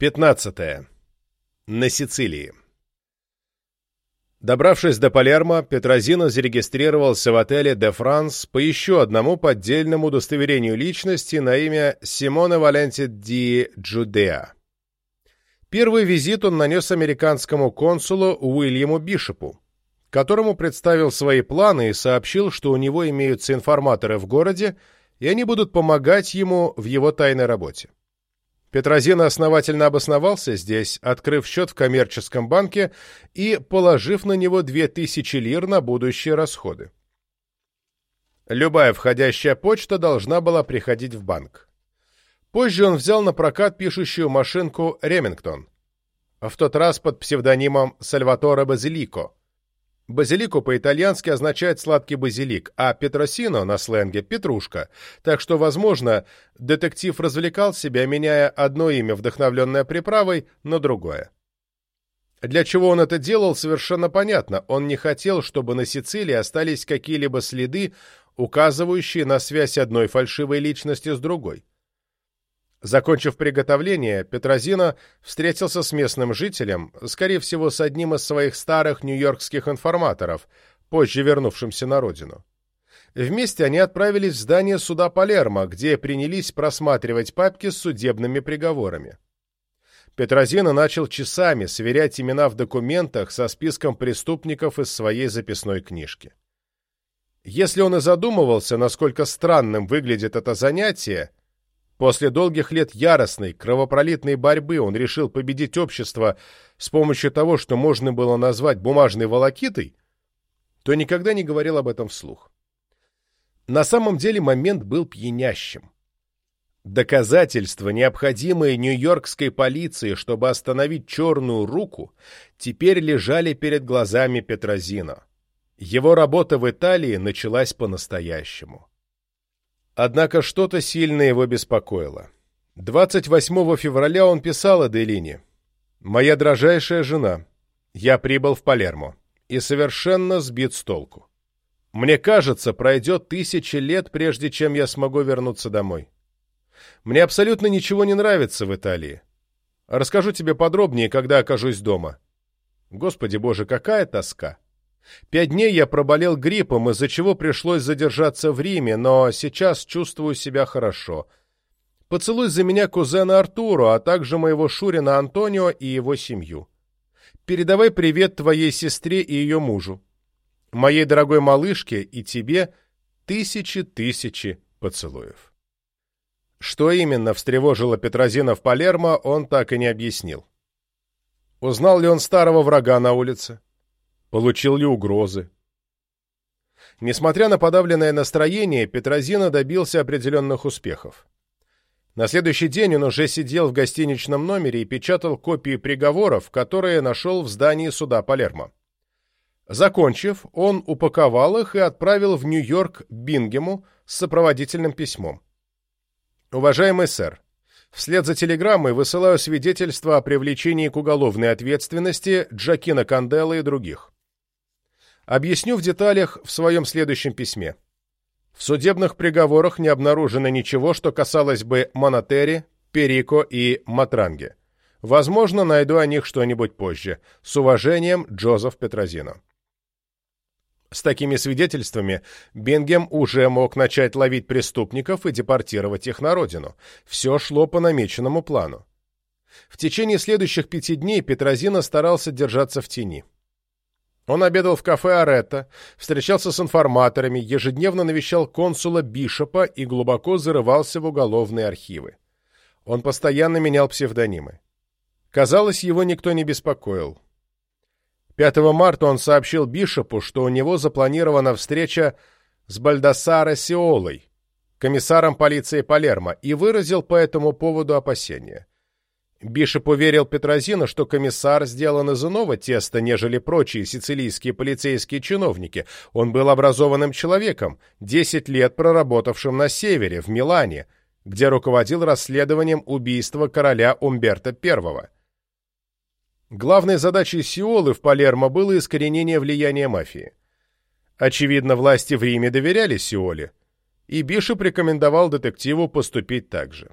15. На Сицилии. Добравшись до Палермо, Петрозино зарегистрировался в отеле «Де Франс» по еще одному поддельному удостоверению личности на имя Симона Валенти ди Джудеа. Первый визит он нанес американскому консулу Уильяму Бишопу, которому представил свои планы и сообщил, что у него имеются информаторы в городе, и они будут помогать ему в его тайной работе. Петрозина основательно обосновался здесь, открыв счет в коммерческом банке и положив на него 2000 лир на будущие расходы. Любая входящая почта должна была приходить в банк. Позже он взял на прокат пишущую машинку «Ремингтон», в тот раз под псевдонимом Сальваторе Базилико, Базилику по-итальянски означает «сладкий базилик», а петросино на сленге – «петрушка», так что, возможно, детектив развлекал себя, меняя одно имя, вдохновленное приправой, на другое. Для чего он это делал, совершенно понятно. Он не хотел, чтобы на Сицилии остались какие-либо следы, указывающие на связь одной фальшивой личности с другой. Закончив приготовление, Петрозино встретился с местным жителем, скорее всего, с одним из своих старых нью-йоркских информаторов, позже вернувшимся на родину. Вместе они отправились в здание суда Палермо, где принялись просматривать папки с судебными приговорами. Петрозино начал часами сверять имена в документах со списком преступников из своей записной книжки. Если он и задумывался, насколько странным выглядит это занятие, После долгих лет яростной, кровопролитной борьбы он решил победить общество с помощью того, что можно было назвать бумажной волокитой, то никогда не говорил об этом вслух. На самом деле момент был пьянящим. Доказательства, необходимые нью-йоркской полиции, чтобы остановить черную руку, теперь лежали перед глазами Петрозино. Его работа в Италии началась по-настоящему. Однако что-то сильно его беспокоило. 28 февраля он писал Аделине. «Моя дрожайшая жена, я прибыл в Палермо и совершенно сбит с толку. Мне кажется, пройдет тысячи лет, прежде чем я смогу вернуться домой. Мне абсолютно ничего не нравится в Италии. Расскажу тебе подробнее, когда окажусь дома. Господи боже, какая тоска!» Пять дней я проболел гриппом, из-за чего пришлось задержаться в Риме, но сейчас чувствую себя хорошо. Поцелуй за меня кузена Артуру, а также моего Шурина Антонио и его семью. Передавай привет твоей сестре и ее мужу. Моей дорогой малышке и тебе тысячи-тысячи поцелуев. Что именно встревожило Петрозина в Палермо, он так и не объяснил. Узнал ли он старого врага на улице? Получил ли угрозы? Несмотря на подавленное настроение, Петрозина добился определенных успехов. На следующий день он уже сидел в гостиничном номере и печатал копии приговоров, которые нашел в здании суда Палермо. Закончив, он упаковал их и отправил в Нью-Йорк Бингему с сопроводительным письмом. «Уважаемый сэр, вслед за телеграммой высылаю свидетельство о привлечении к уголовной ответственности Джакина Канделла и других. Объясню в деталях в своем следующем письме. В судебных приговорах не обнаружено ничего, что касалось бы Монатери, Перико и Матранги. Возможно, найду о них что-нибудь позже. С уважением, Джозеф Петрозино. С такими свидетельствами Бенгем уже мог начать ловить преступников и депортировать их на родину. Все шло по намеченному плану. В течение следующих пяти дней Петрозино старался держаться в тени. Он обедал в кафе Аретта, встречался с информаторами, ежедневно навещал консула Бишопа и глубоко зарывался в уголовные архивы. Он постоянно менял псевдонимы. Казалось, его никто не беспокоил. 5 марта он сообщил Бишопу, что у него запланирована встреча с Бальдасаре Сиолой, комиссаром полиции Палермо, и выразил по этому поводу опасения. Бишоп уверил Петрозина, что комиссар сделан из иного теста, нежели прочие сицилийские полицейские чиновники. Он был образованным человеком, 10 лет проработавшим на севере, в Милане, где руководил расследованием убийства короля Умберто I. Главной задачей Сиолы в Палермо было искоренение влияния мафии. Очевидно, власти в Риме доверяли Сиоле, и Бишоп рекомендовал детективу поступить так же.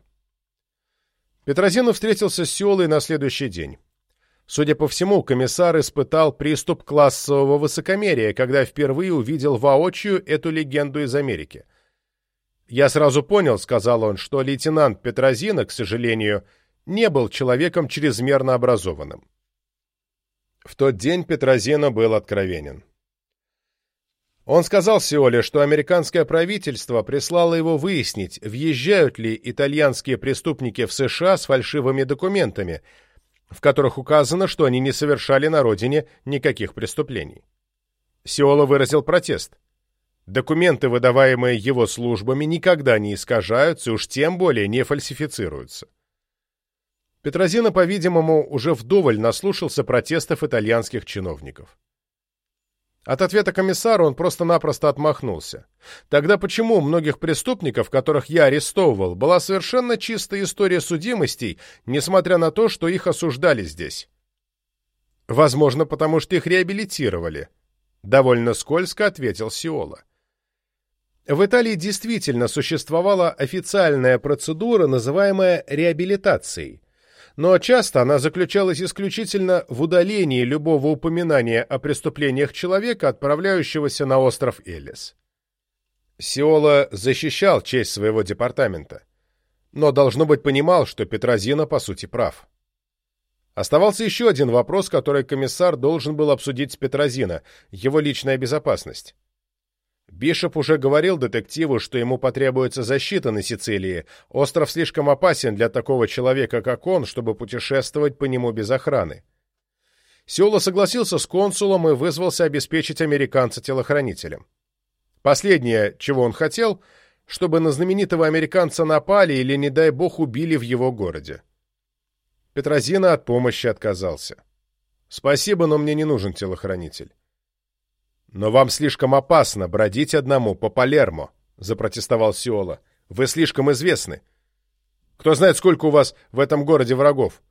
Петрозину встретился с Сиолой на следующий день. Судя по всему, комиссар испытал приступ классового высокомерия, когда впервые увидел воочию эту легенду из Америки. «Я сразу понял», — сказал он, — что лейтенант Петрозина, к сожалению, не был человеком чрезмерно образованным. В тот день Петрозина был откровенен. Он сказал Сиоле, что американское правительство прислало его выяснить, въезжают ли итальянские преступники в США с фальшивыми документами, в которых указано, что они не совершали на родине никаких преступлений. Сиола выразил протест. Документы, выдаваемые его службами, никогда не искажаются уж тем более не фальсифицируются. Петрозина, по-видимому, уже вдоволь наслушался протестов итальянских чиновников. От ответа комиссара он просто-напросто отмахнулся. Тогда почему у многих преступников, которых я арестовывал, была совершенно чистая история судимостей, несмотря на то, что их осуждали здесь? Возможно, потому что их реабилитировали. Довольно скользко ответил Сиола. В Италии действительно существовала официальная процедура, называемая реабилитацией, но часто она заключалась исключительно в удалении любого упоминания о преступлениях человека, отправляющегося на остров Элис. Сиола защищал честь своего департамента, но, должно быть, понимал, что Петрозина, по сути, прав. Оставался еще один вопрос, который комиссар должен был обсудить с Петрозина – его личная безопасность. Бишоп уже говорил детективу, что ему потребуется защита на Сицилии. Остров слишком опасен для такого человека, как он, чтобы путешествовать по нему без охраны. Сиола согласился с консулом и вызвался обеспечить американца телохранителем. Последнее, чего он хотел, чтобы на знаменитого американца напали или, не дай бог, убили в его городе. Петрозина от помощи отказался. «Спасибо, но мне не нужен телохранитель». «Но вам слишком опасно бродить одному по Палермо», — запротестовал Сиола. «Вы слишком известны. Кто знает, сколько у вас в этом городе врагов?»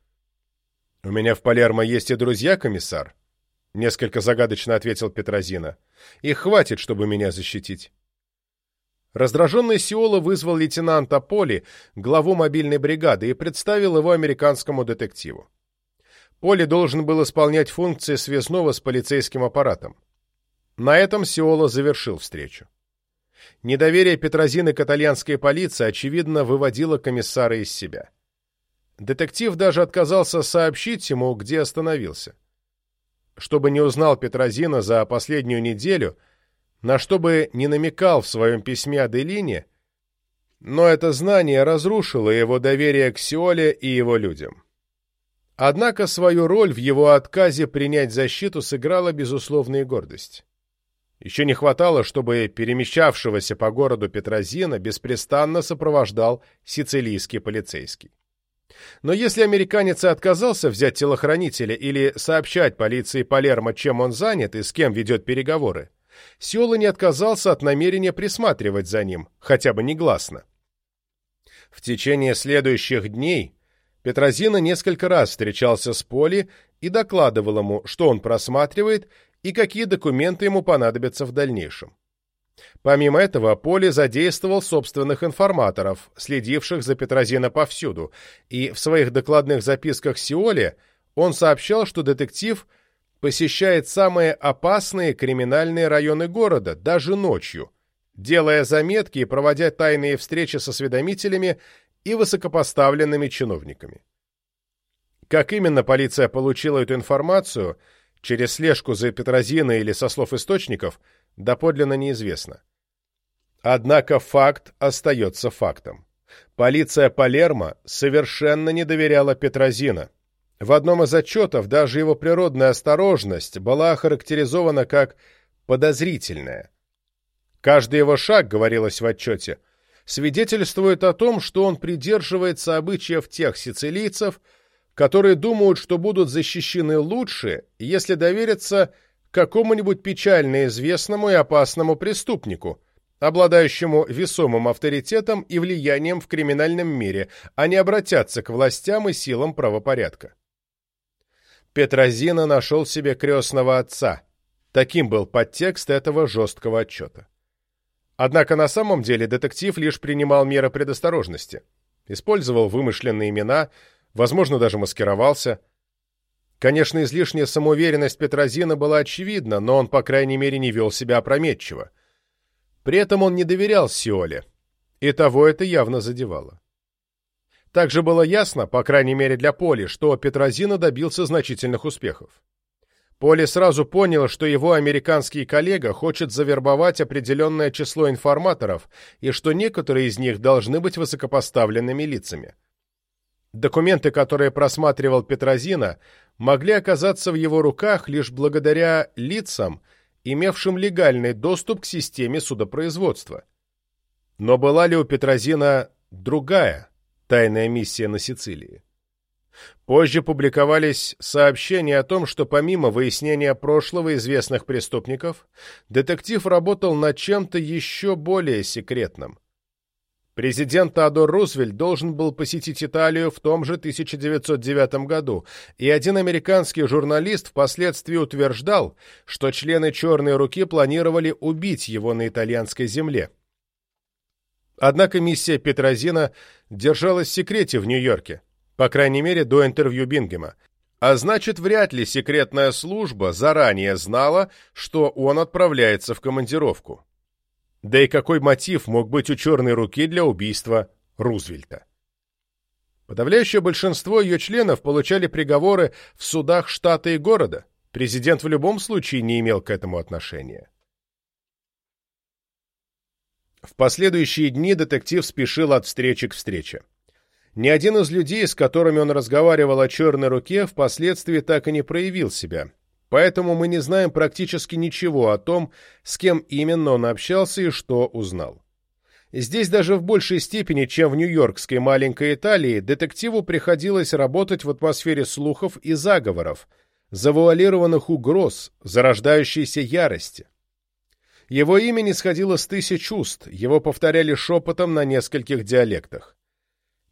«У меня в Палермо есть и друзья, комиссар», — несколько загадочно ответил Петрозина. «Их хватит, чтобы меня защитить». Раздраженный Сиола вызвал лейтенанта Поли, главу мобильной бригады, и представил его американскому детективу. Поли должен был исполнять функции связного с полицейским аппаратом. На этом Сиола завершил встречу. Недоверие Петрозины к итальянской полиции, очевидно, выводило комиссара из себя. Детектив даже отказался сообщить ему, где остановился. Чтобы не узнал Петрозина за последнюю неделю, на что бы не намекал в своем письме Аделине, но это знание разрушило его доверие к Сиоле и его людям. Однако свою роль в его отказе принять защиту сыграла безусловная гордость. Еще не хватало, чтобы перемещавшегося по городу Петрозина беспрестанно сопровождал сицилийский полицейский. Но если американец и отказался взять телохранителя или сообщать полиции Палермо, чем он занят и с кем ведет переговоры, Сиола не отказался от намерения присматривать за ним, хотя бы негласно. В течение следующих дней Петрозина несколько раз встречался с Поли и докладывал ему, что он просматривает и какие документы ему понадобятся в дальнейшем. Помимо этого, Поли задействовал собственных информаторов, следивших за Петрозино повсюду, и в своих докладных записках Сиоле он сообщал, что детектив посещает самые опасные криминальные районы города, даже ночью, делая заметки и проводя тайные встречи с осведомителями и высокопоставленными чиновниками. Как именно полиция получила эту информацию – через слежку за Петрозиной или со слов источников, доподлинно неизвестно. Однако факт остается фактом. Полиция Палермо совершенно не доверяла Петрозина. В одном из отчетов даже его природная осторожность была охарактеризована как подозрительная. Каждый его шаг, говорилось в отчете, свидетельствует о том, что он придерживается обычаев тех сицилийцев, которые думают, что будут защищены лучше, если довериться какому-нибудь печально известному и опасному преступнику, обладающему весомым авторитетом и влиянием в криминальном мире, а не обратятся к властям и силам правопорядка. Петрозина нашел себе крестного отца. Таким был подтекст этого жесткого отчета. Однако на самом деле детектив лишь принимал меры предосторожности – использовал вымышленные имена, возможно, даже маскировался. Конечно, излишняя самоуверенность Петрозина была очевидна, но он, по крайней мере, не вел себя опрометчиво. При этом он не доверял Сиоле, и того это явно задевало. Также было ясно, по крайней мере для Поли, что Петрозина добился значительных успехов. Поли сразу понял, что его американский коллега хочет завербовать определенное число информаторов и что некоторые из них должны быть высокопоставленными лицами. Документы, которые просматривал Петрозина, могли оказаться в его руках лишь благодаря лицам, имевшим легальный доступ к системе судопроизводства. Но была ли у Петрозина другая, тайная миссия на Сицилии? Позже публиковались сообщения о том, что помимо выяснения прошлого известных преступников, детектив работал над чем-то еще более секретным – Президент Теодор Рузвельт должен был посетить Италию в том же 1909 году, и один американский журналист впоследствии утверждал, что члены «Черной руки» планировали убить его на итальянской земле. Однако миссия Петрозина держалась в секрете в Нью-Йорке, по крайней мере до интервью Бингема, а значит, вряд ли секретная служба заранее знала, что он отправляется в командировку. Да и какой мотив мог быть у черной руки для убийства Рузвельта? Подавляющее большинство ее членов получали приговоры в судах штата и города. Президент в любом случае не имел к этому отношения. В последующие дни детектив спешил от встречи к встрече. Ни один из людей, с которыми он разговаривал о черной руке, впоследствии так и не проявил себя, Поэтому мы не знаем практически ничего о том, с кем именно он общался и что узнал. Здесь даже в большей степени, чем в нью-йоркской маленькой Италии, детективу приходилось работать в атмосфере слухов и заговоров, завуалированных угроз, зарождающейся ярости. Его имя не сходило с тысяч уст, его повторяли шепотом на нескольких диалектах.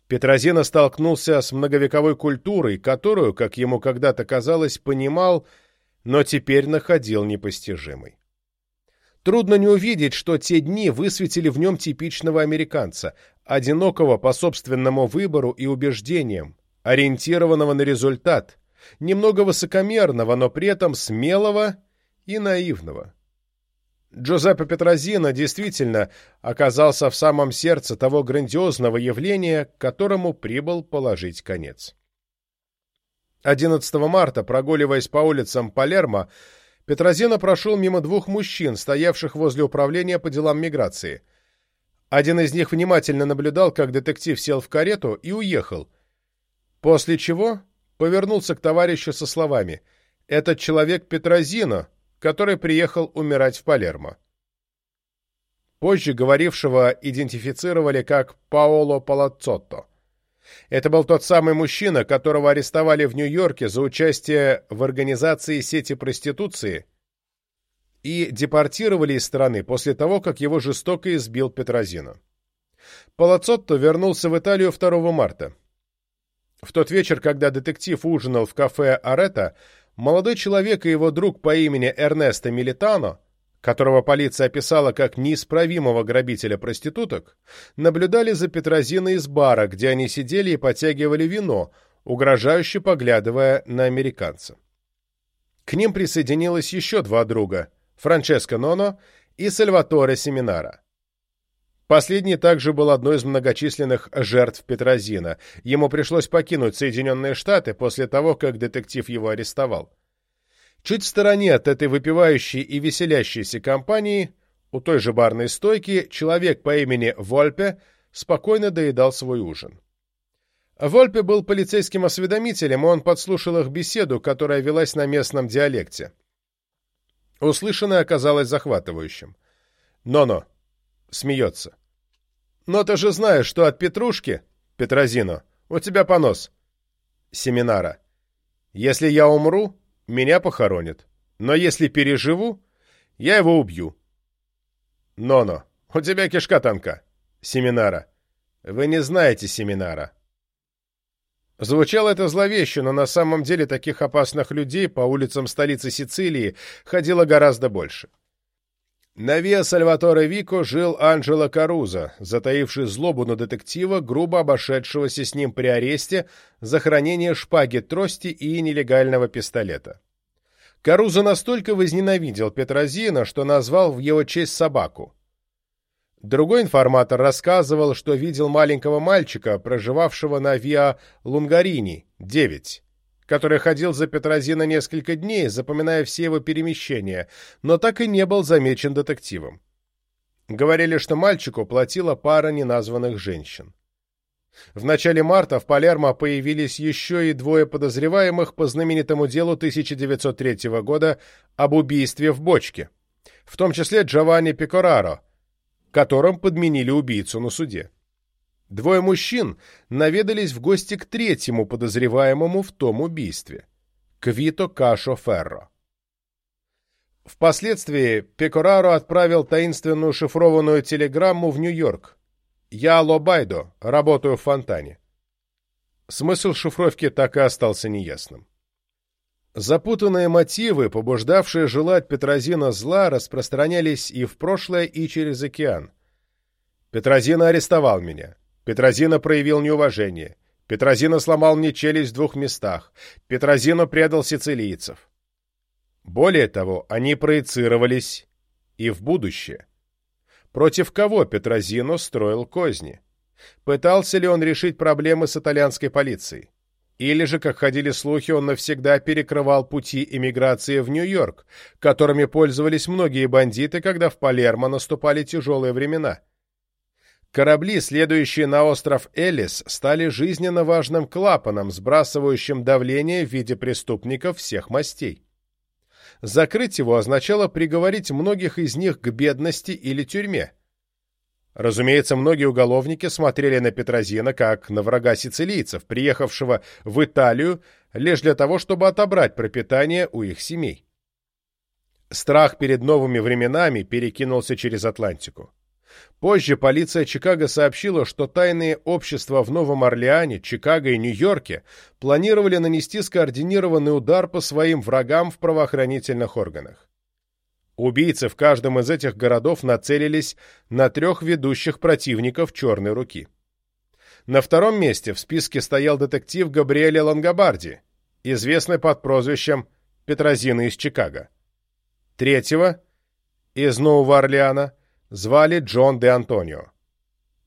Петрозина столкнулся с многовековой культурой, которую, как ему когда-то казалось, понимал – но теперь находил непостижимой. Трудно не увидеть, что те дни высветили в нем типичного американца, одинокого по собственному выбору и убеждениям, ориентированного на результат, немного высокомерного, но при этом смелого и наивного. Джозеппе Петрозино действительно оказался в самом сердце того грандиозного явления, которому прибыл положить конец. 11 марта, прогуливаясь по улицам Палермо, Петрозино прошел мимо двух мужчин, стоявших возле управления по делам миграции. Один из них внимательно наблюдал, как детектив сел в карету и уехал, после чего повернулся к товарищу со словами «Этот человек Петрозино, который приехал умирать в Палермо». Позже говорившего идентифицировали как Паоло Палаццотто. Это был тот самый мужчина, которого арестовали в Нью-Йорке за участие в организации сети проституции и депортировали из страны после того, как его жестоко избил Петрозино. Палацотто вернулся в Италию 2 марта. В тот вечер, когда детектив ужинал в кафе «Арета», молодой человек и его друг по имени Эрнесто Милитано которого полиция описала как неисправимого грабителя проституток, наблюдали за Петрозиной из бара, где они сидели и потягивали вино, угрожающе поглядывая на американца. К ним присоединилось еще два друга – Франческо Ноно и Сальваторе Семинара. Последний также был одной из многочисленных жертв Петрозина. Ему пришлось покинуть Соединенные Штаты после того, как детектив его арестовал. Чуть в стороне от этой выпивающей и веселящейся компании, у той же барной стойки, человек по имени Вольпе спокойно доедал свой ужин. Вольпе был полицейским осведомителем, и он подслушал их беседу, которая велась на местном диалекте. Услышанное оказалось захватывающим. «Но-но!» — смеется. «Но ты же знаешь, что от Петрушки, Петрозино, у тебя понос». Семинара. «Если я умру, меня похоронят. Но если переживу, я его убью. Но-но, у тебя кишка тонка. Семинара. Вы не знаете семинара. Звучало это зловеще, но на самом деле таких опасных людей по улицам столицы Сицилии ходило гораздо больше. На Виа Сальваторе Вико жил Анджело Каруза, затаивший злобу на детектива, грубо обошедшегося с ним при аресте за хранение шпаги, трости и нелегального пистолета. Каруза настолько возненавидел Петрозина, что назвал в его честь собаку. Другой информатор рассказывал, что видел маленького мальчика, проживавшего на Виа Лунгарини, 9, который ходил за Петрозина несколько дней, запоминая все его перемещения, но так и не был замечен детективом. Говорили, что мальчику платила пара неназванных женщин. В начале марта в Палермо появились еще и двое подозреваемых по знаменитому делу 1903 года об убийстве в бочке, в том числе Джованни Пикораро, которым подменили убийцу на суде. Двое мужчин наведались в гости к третьему подозреваемому в том убийстве – Квито Кашо Ферро. Впоследствии Пекораро отправил таинственную шифрованную телеграмму в Нью-Йорк. «Я Лобайдо, работаю в фонтане». Смысл шифровки так и остался неясным. Запутанные мотивы, побуждавшие желать Петрозина зла, распространялись и в прошлое, и через океан. Петрозина арестовал меня. Петрозина проявил неуважение. Петрозина сломал мне челюсть в двух местах. Петрозина предал сицилийцев. Более того, они проецировались и в будущее. Против кого Петрозино строил козни? Пытался ли он решить проблемы с итальянской полицией? Или же, как ходили слухи, он навсегда перекрывал пути эмиграции в Нью-Йорк, которыми пользовались многие бандиты, когда в Палермо наступали тяжелые времена. Корабли, следующие на остров Элис, стали жизненно важным клапаном, сбрасывающим давление в виде преступников всех мастей. Закрыть его означало приговорить многих из них к бедности или тюрьме. Разумеется, многие уголовники смотрели на Петрозина как на врага сицилийцев, приехавшего в Италию лишь для того, чтобы отобрать пропитание у их семей. Страх перед новыми временами перекинулся через Атлантику. Позже полиция Чикаго сообщила, что тайные общества в Новом Орлеане, Чикаго и Нью-Йорке планировали нанести скоординированный удар по своим врагам в правоохранительных органах. Убийцы в каждом из этих городов нацелились на трех ведущих противников «Черной руки». На втором месте в списке стоял детектив Габриэле Лангобарди, известный под прозвищем Петрозина из Чикаго. Третьего, из Нового Орлеана, звали Джон де Антонио.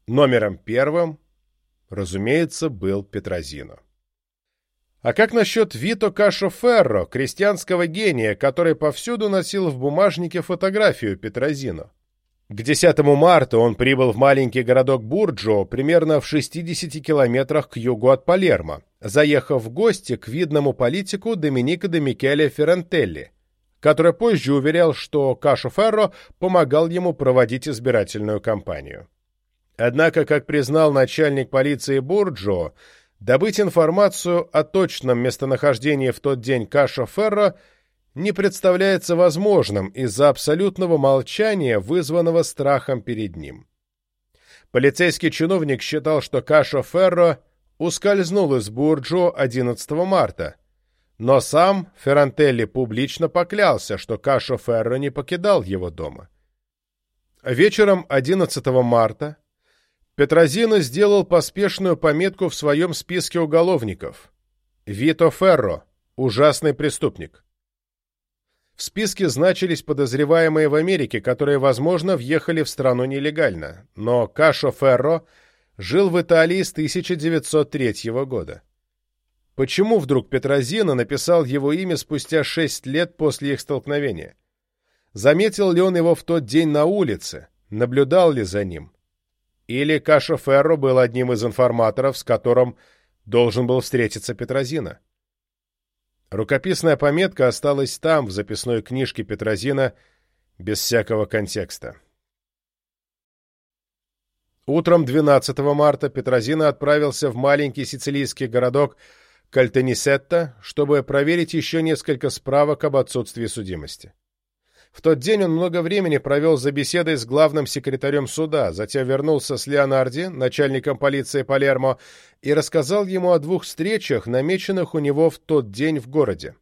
Номером первым, разумеется, был Петрозино. А как насчет Вито Кашо Ферро, крестьянского гения, который повсюду носил в бумажнике фотографию Петрозино? К 10 марта он прибыл в маленький городок Бурджо, примерно в 60 километрах к югу от Палермо, заехав в гости к видному политику Доминико де Микеле Феррантелли, который позже уверял, что Кашо Ферро помогал ему проводить избирательную кампанию. Однако, как признал начальник полиции Бурджо, Добыть информацию о точном местонахождении в тот день Каша Ферро не представляется возможным из-за абсолютного молчания, вызванного страхом перед ним. Полицейский чиновник считал, что Каша Ферро ускользнул из Бурджо 11 марта, но сам Феррантелли публично поклялся, что Каша Ферро не покидал его дома. Вечером 11 марта Петрозино сделал поспешную пометку в своем списке уголовников. Вито Ферро – ужасный преступник. В списке значились подозреваемые в Америке, которые, возможно, въехали в страну нелегально, но Кашо Ферро жил в Италии с 1903 года. Почему вдруг Петрозино написал его имя спустя шесть лет после их столкновения? Заметил ли он его в тот день на улице? Наблюдал ли за ним? Или Каша Ферро был одним из информаторов, с которым должен был встретиться Петрозина. Рукописная пометка осталась там, в записной книжке Петрозина, без всякого контекста. Утром 12 марта Петрозина отправился в маленький сицилийский городок Кальтенисетта, чтобы проверить еще несколько справок об отсутствии судимости. В тот день он много времени провел за беседой с главным секретарем суда, затем вернулся с Леонарди, начальником полиции Палермо, и рассказал ему о двух встречах, намеченных у него в тот день в городе.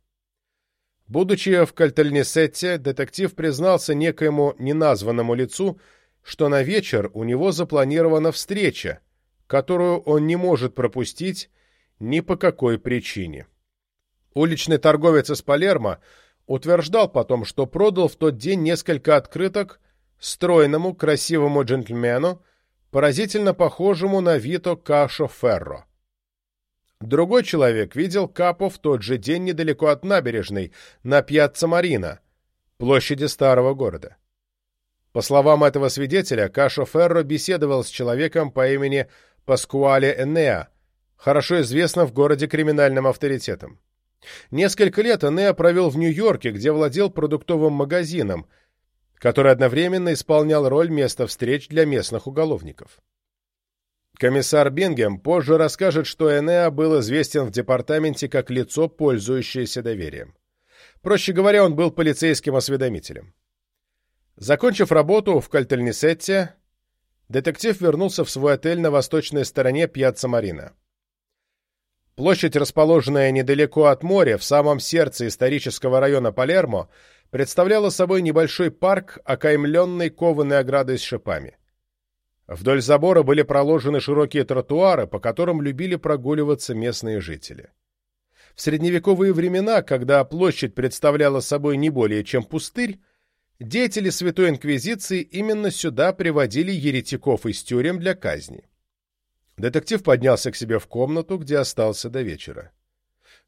Будучи в Кальтельнесетте, детектив признался некоему неназванному лицу, что на вечер у него запланирована встреча, которую он не может пропустить ни по какой причине. Уличный торговец из Палермо утверждал потом, что продал в тот день несколько открыток стройному, красивому джентльмену, поразительно похожему на Вито Кашо Ферро. Другой человек видел Капо в тот же день недалеко от набережной, на Пьяцца Марина, площади старого города. По словам этого свидетеля, Кашо Ферро беседовал с человеком по имени Паскуале Энеа, хорошо известным в городе криминальным авторитетом. Несколько лет Энеа провел в Нью-Йорке, где владел продуктовым магазином, который одновременно исполнял роль места встреч для местных уголовников. Комиссар Бингем позже расскажет, что Энеа был известен в департаменте как лицо, пользующееся доверием. Проще говоря, он был полицейским осведомителем. Закончив работу в Кальтельнисетте, детектив вернулся в свой отель на восточной стороне Пьяцца Марина. Площадь, расположенная недалеко от моря, в самом сердце исторического района Палермо, представляла собой небольшой парк, окаймленный кованой оградой с шипами. Вдоль забора были проложены широкие тротуары, по которым любили прогуливаться местные жители. В средневековые времена, когда площадь представляла собой не более чем пустырь, деятели Святой Инквизиции именно сюда приводили еретиков из тюрем для казни. Детектив поднялся к себе в комнату, где остался до вечера.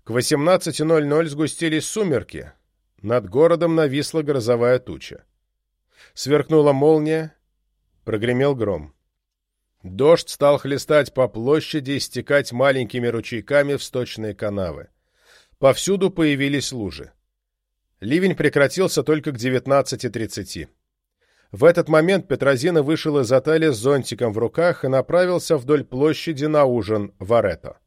К 18.00 сгустились сумерки, над городом нависла грозовая туча. Сверкнула молния, Прогремел гром. Дождь стал хлестать по площади и стекать маленькими ручейками в сточные канавы. Повсюду появились лужи. Ливень прекратился только к 19.30. В этот момент Петрозина вышел из отеля с зонтиком в руках и направился вдоль площади на ужин в Арето.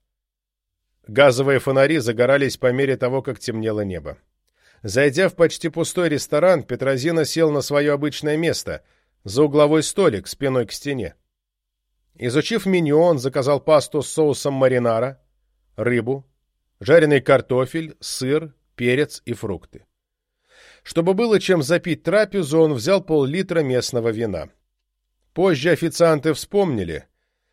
Газовые фонари загорались по мере того, как темнело небо. Зайдя в почти пустой ресторан, Петрозина сел на свое обычное место — за угловой столик спиной к стене. Изучив меню, он заказал пасту с соусом маринара, рыбу, жареный картофель, сыр, перец и фрукты. Чтобы было чем запить трапезу, он взял пол-литра местного вина. Позже официанты вспомнили,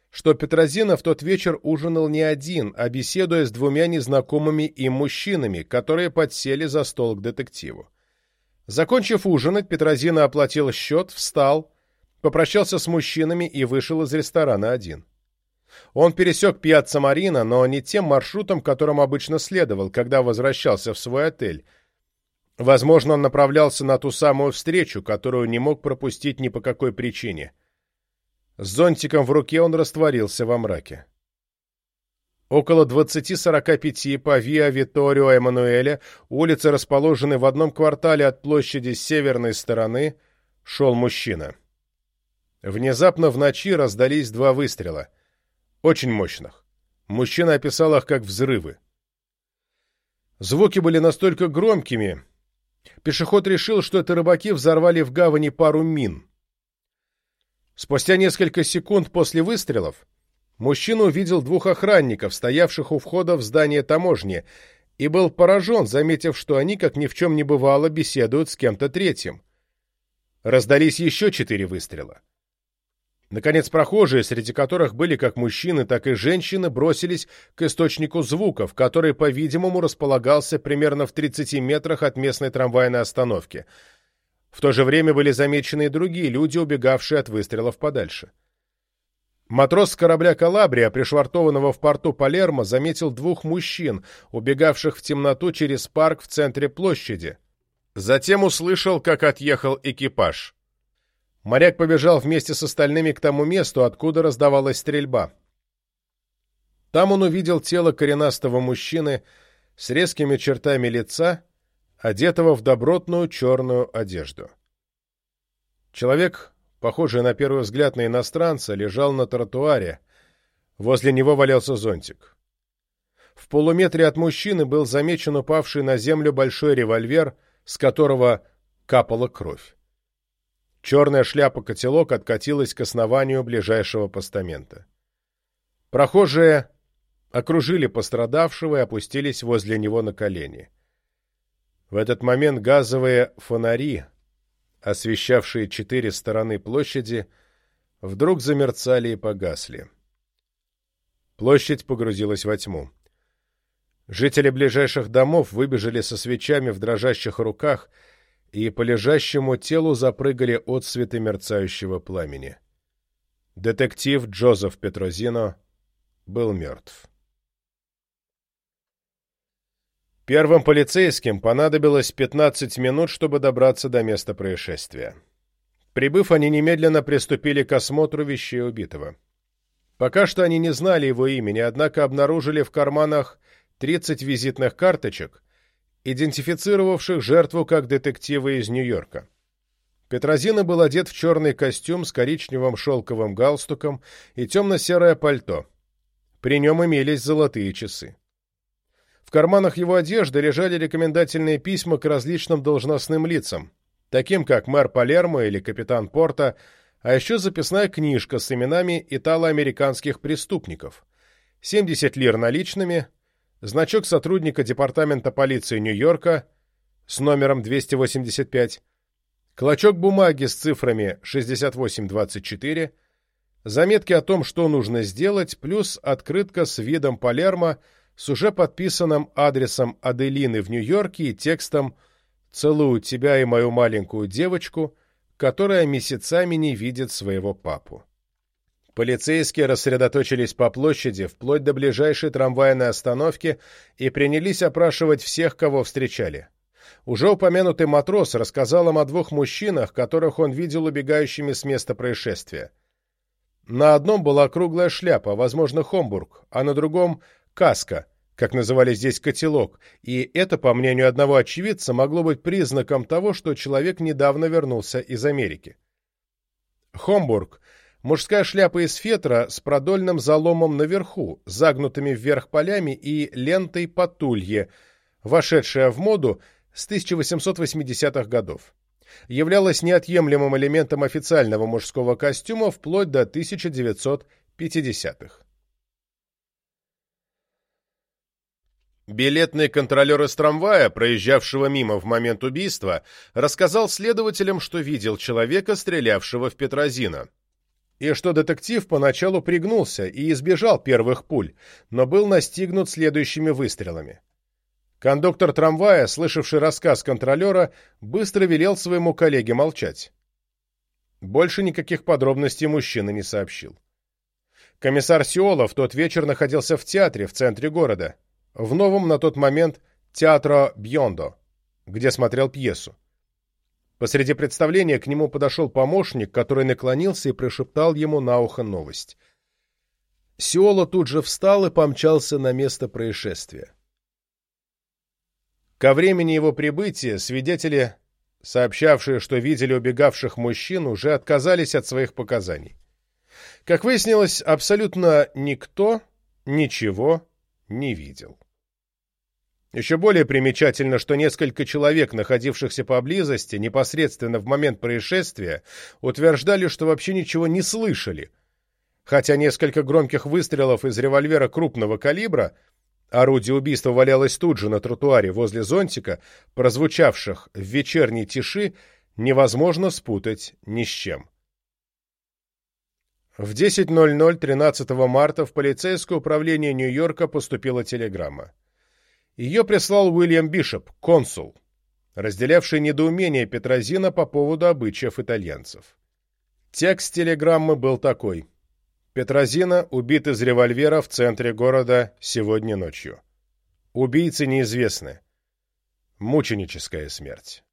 что Петрозина в тот вечер ужинал не один, а беседуя с двумя незнакомыми им мужчинами, которые подсели за стол к детективу. Закончив ужинать, Петрозина оплатил счет, встал, попрощался с мужчинами и вышел из ресторана один. Он пересек Пьяцца Марина, но не тем маршрутом, которым обычно следовал, когда возвращался в свой отель. Возможно, он направлялся на ту самую встречу, которую не мог пропустить ни по какой причине. С зонтиком в руке он растворился во мраке. Около 20-45 по Виа Виторио Эммануэля, улицы расположены в одном квартале от площади с северной стороны, шел мужчина. Внезапно в ночи раздались два выстрела. Очень мощных. Мужчина описал их как взрывы. Звуки были настолько громкими. Пешеход решил, что это рыбаки взорвали в гавани пару мин. Спустя несколько секунд после выстрелов Мужчина увидел двух охранников, стоявших у входа в здание таможни, и был поражен, заметив, что они, как ни в чем не бывало, беседуют с кем-то третьим. Раздались еще четыре выстрела. Наконец, прохожие, среди которых были как мужчины, так и женщины, бросились к источнику звуков, который, по-видимому, располагался примерно в 30 метрах от местной трамвайной остановки. В то же время были замечены и другие люди, убегавшие от выстрелов подальше. Матрос с корабля «Калабрия», пришвартованного в порту Палермо, заметил двух мужчин, убегавших в темноту через парк в центре площади. Затем услышал, как отъехал экипаж. Моряк побежал вместе с остальными к тому месту, откуда раздавалась стрельба. Там он увидел тело коренастого мужчины с резкими чертами лица, одетого в добротную черную одежду. Человек похожий на первый взгляд на иностранца, лежал на тротуаре. Возле него валялся зонтик. В полуметре от мужчины был замечен упавший на землю большой револьвер, с которого капала кровь. Черная шляпа-котелок откатилась к основанию ближайшего постамента. Прохожие окружили пострадавшего и опустились возле него на колени. В этот момент газовые фонари, освещавшие четыре стороны площади, вдруг замерцали и погасли. Площадь погрузилась во тьму. Жители ближайших домов выбежали со свечами в дрожащих руках и по лежащему телу запрыгали отсветы мерцающего пламени. Детектив Джозеф Петрозино был мертв. Первым полицейским понадобилось 15 минут, чтобы добраться до места происшествия. Прибыв, они немедленно приступили к осмотру вещей убитого. Пока что они не знали его имени, однако обнаружили в карманах 30 визитных карточек, идентифицировавших жертву как детектива из Нью-Йорка. Петрозина был одет в черный костюм с коричневым шелковым галстуком и темно-серое пальто. При нем имелись золотые часы. В карманах его одежды лежали рекомендательные письма к различным должностным лицам, таким как мэр Палермо или капитан Порта, а еще записная книжка с именами итало-американских преступников, 70 лир наличными, значок сотрудника Департамента полиции Нью-Йорка с номером 285, клочок бумаги с цифрами 6824, заметки о том, что нужно сделать, плюс открытка с видом Палермо с уже подписанным адресом Аделины в Нью-Йорке и текстом «Целую тебя и мою маленькую девочку», которая месяцами не видит своего папу. Полицейские рассредоточились по площади, вплоть до ближайшей трамвайной остановки, и принялись опрашивать всех, кого встречали. Уже упомянутый матрос рассказал им о двух мужчинах, которых он видел убегающими с места происшествия. На одном была круглая шляпа, возможно, Хомбург, а на другом — каска, как называли здесь котелок, и это, по мнению одного очевидца, могло быть признаком того, что человек недавно вернулся из Америки. Хомбург — Мужская шляпа из фетра с продольным заломом наверху, загнутыми вверх полями и лентой по тулье, вошедшая в моду с 1880-х годов. Являлась неотъемлемым элементом официального мужского костюма вплоть до 1950-х. Билетный контролер из трамвая, проезжавшего мимо в момент убийства, рассказал следователям, что видел человека, стрелявшего в Петрозина и что детектив поначалу пригнулся и избежал первых пуль, но был настигнут следующими выстрелами. Кондуктор трамвая, слышавший рассказ контролера, быстро велел своему коллеге молчать. Больше никаких подробностей мужчина не сообщил. Комиссар Сиола в тот вечер находился в театре в центре города, в новом на тот момент Театро Бьондо, где смотрел пьесу. Посреди представления к нему подошел помощник, который наклонился и прошептал ему на ухо новость. Сиола тут же встал и помчался на место происшествия. Ко времени его прибытия свидетели, сообщавшие, что видели убегавших мужчин, уже отказались от своих показаний. Как выяснилось, абсолютно никто ничего не видел. Еще более примечательно, что несколько человек, находившихся поблизости, непосредственно в момент происшествия, утверждали, что вообще ничего не слышали, хотя несколько громких выстрелов из револьвера крупного калибра, орудие убийства валялось тут же на тротуаре возле зонтика, прозвучавших в вечерней тиши, невозможно спутать ни с чем. В 10.00 13 марта в полицейское управление Нью-Йорка поступила телеграмма. Ее прислал Уильям Бишоп, консул, разделявший недоумение Петрозина по поводу обычаев итальянцев. Текст телеграммы был такой. Петрозина убит из револьвера в центре города сегодня ночью. Убийцы неизвестны. Мученическая смерть.